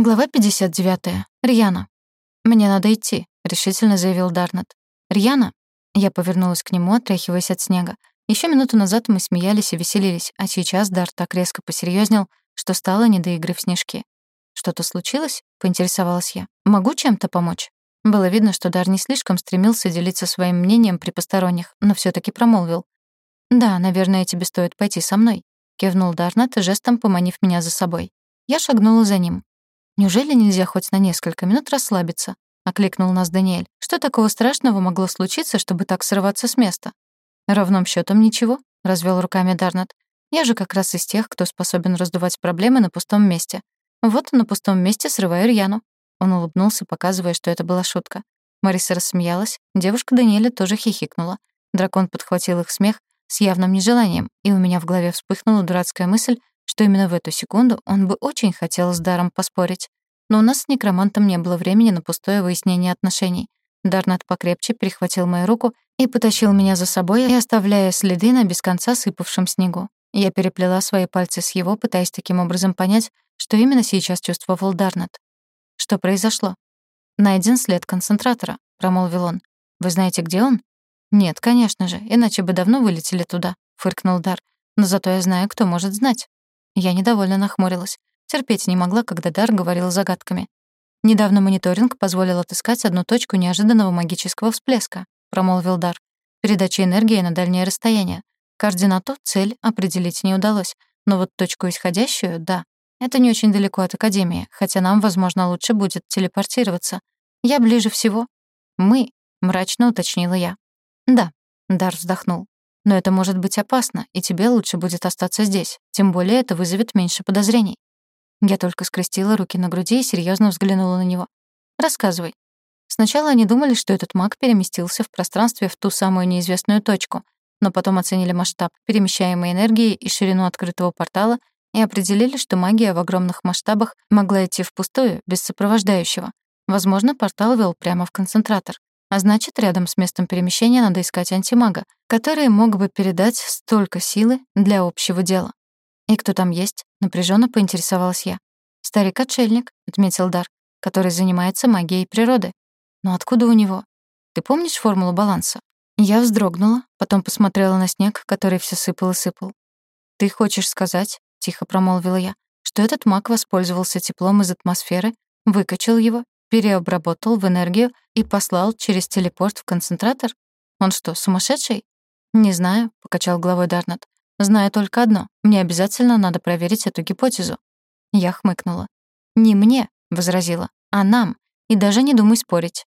Глава 59. Рьяна. «Мне надо идти», — решительно заявил Дарнет. «Рьяна?» Я повернулась к нему, отряхиваясь от снега. Еще минуту назад мы смеялись и веселились, а сейчас Дар так резко посерьезнел, что стало не до игры в снежки. «Что-то случилось?» — поинтересовалась я. «Могу чем-то помочь?» Было видно, что Дар не слишком стремился делиться своим мнением при посторонних, но все таки промолвил. «Да, наверное, тебе стоит пойти со мной», — кивнул Дарнет, жестом поманив меня за собой. Я шагнула за ним. «Неужели нельзя хоть на несколько минут расслабиться?» — окликнул нас Даниэль. «Что такого страшного могло случиться, чтобы так срываться с места?» «Ровным счетом ничего», — развел руками Дарнет. «Я же как раз из тех, кто способен раздувать проблемы на пустом месте. Вот на пустом месте срываю Рьяну». Он улыбнулся, показывая, что это была шутка. Мариса рассмеялась, девушка Даниэля тоже хихикнула. Дракон подхватил их смех с явным нежеланием, и у меня в голове вспыхнула дурацкая мысль, что именно в эту секунду он бы очень хотел с Даром поспорить. Но у нас с некромантом не было времени на пустое выяснение отношений. Дарнат покрепче перехватил мою руку и потащил меня за собой, и оставляя следы на без конца сыпавшем снегу. Я переплела свои пальцы с его, пытаясь таким образом понять, что именно сейчас чувствовал Дарнат. «Что произошло?» «Найден след концентратора», — промолвил он. «Вы знаете, где он?» «Нет, конечно же, иначе бы давно вылетели туда», — фыркнул Дар. «Но зато я знаю, кто может знать». Я недовольно нахмурилась. Терпеть не могла, когда Дар говорил загадками. «Недавно мониторинг позволил отыскать одну точку неожиданного магического всплеска», — промолвил Дар. «Передача энергии на дальнее расстояние. Координату, цель определить не удалось. Но вот точку исходящую — да. Это не очень далеко от Академии, хотя нам, возможно, лучше будет телепортироваться. Я ближе всего». «Мы», — мрачно уточнила я. «Да», — Дар вздохнул. Но это может быть опасно, и тебе лучше будет остаться здесь. Тем более это вызовет меньше подозрений. Я только скрестила руки на груди и серьезно взглянула на него. Рассказывай. Сначала они думали, что этот маг переместился в пространстве в ту самую неизвестную точку, но потом оценили масштаб перемещаемой энергии и ширину открытого портала и определили, что магия в огромных масштабах могла идти впустую, без сопровождающего. Возможно, портал вел прямо в концентратор. А значит, рядом с местом перемещения надо искать антимага, который мог бы передать столько силы для общего дела. «И кто там есть?» — напряженно поинтересовалась я. «Старик-отшельник», — отметил Дар, «который занимается магией природы. Но откуда у него? Ты помнишь формулу баланса?» Я вздрогнула, потом посмотрела на снег, который все сыпал и сыпал. «Ты хочешь сказать?» — тихо промолвила я, что этот маг воспользовался теплом из атмосферы, выкачал его переобработал в энергию и послал через телепорт в концентратор? Он что, сумасшедший? Не знаю, покачал головой Дарнет. Знаю только одно. Мне обязательно надо проверить эту гипотезу. Я хмыкнула. Не мне, возразила, а нам. И даже не думай спорить.